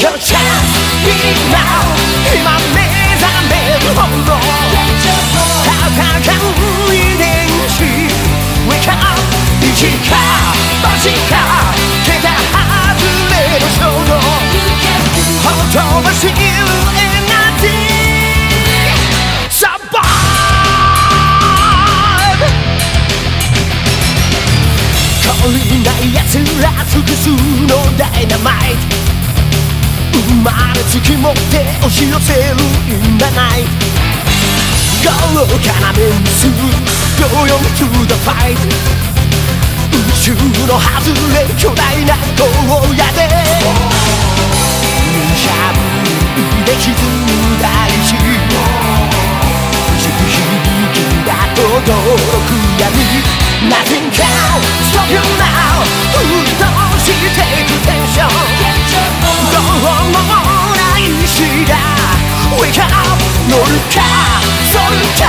今目覚めるほど戦う遺伝子 Wake up 一か星か桁外れる衝動ほとばしるエナジー Survive 懲りな奴ら尽くすのダイナマイト。生まれつき持って押し寄せる In the night 豪華なメンツ Go on to the fight 宇宙の外れ巨大な荒野で。無茶ぶりで歪む大地響きが轟く闇。Nothing can stop you. か